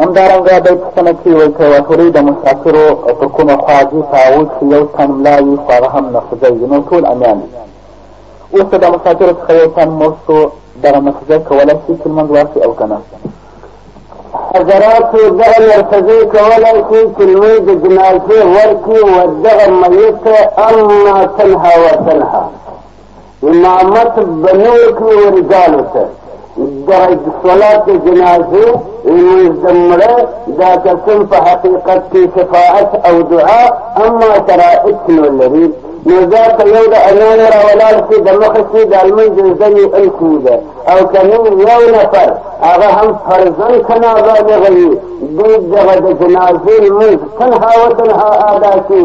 همدارنګه دی پوښتنه کې وایي که یوه ټولۍ د مسافرو پر کومه خوا ځي په هغوی کښې یو تن ملا وي خو هغه هم نخزی وي نو ټول امیان دي اوس که د مسافرو څخه یو تن مړ شو دغه نخزی کولی شي چې لمونځ واخلي او که نه حضرات دغه نرخزی کولی شي چې لمونځ د جنازې ورکړي و دغه میت اما تنها و تنها امامت بنو کې ورجالو ته د صلات جنازه لمونځ د مړه دا قسم په حقیقت کې شفاعت او دعا اما شرائط نه لري نو دا که یو د امان راولاړ شي د مخه کې د لمونځ ځنې الکي ده او که نن یو نفر هغه هم فرضاً که نابالغ وي دوی دغه د جنازې لمونځ تنها وتنها ادا کړي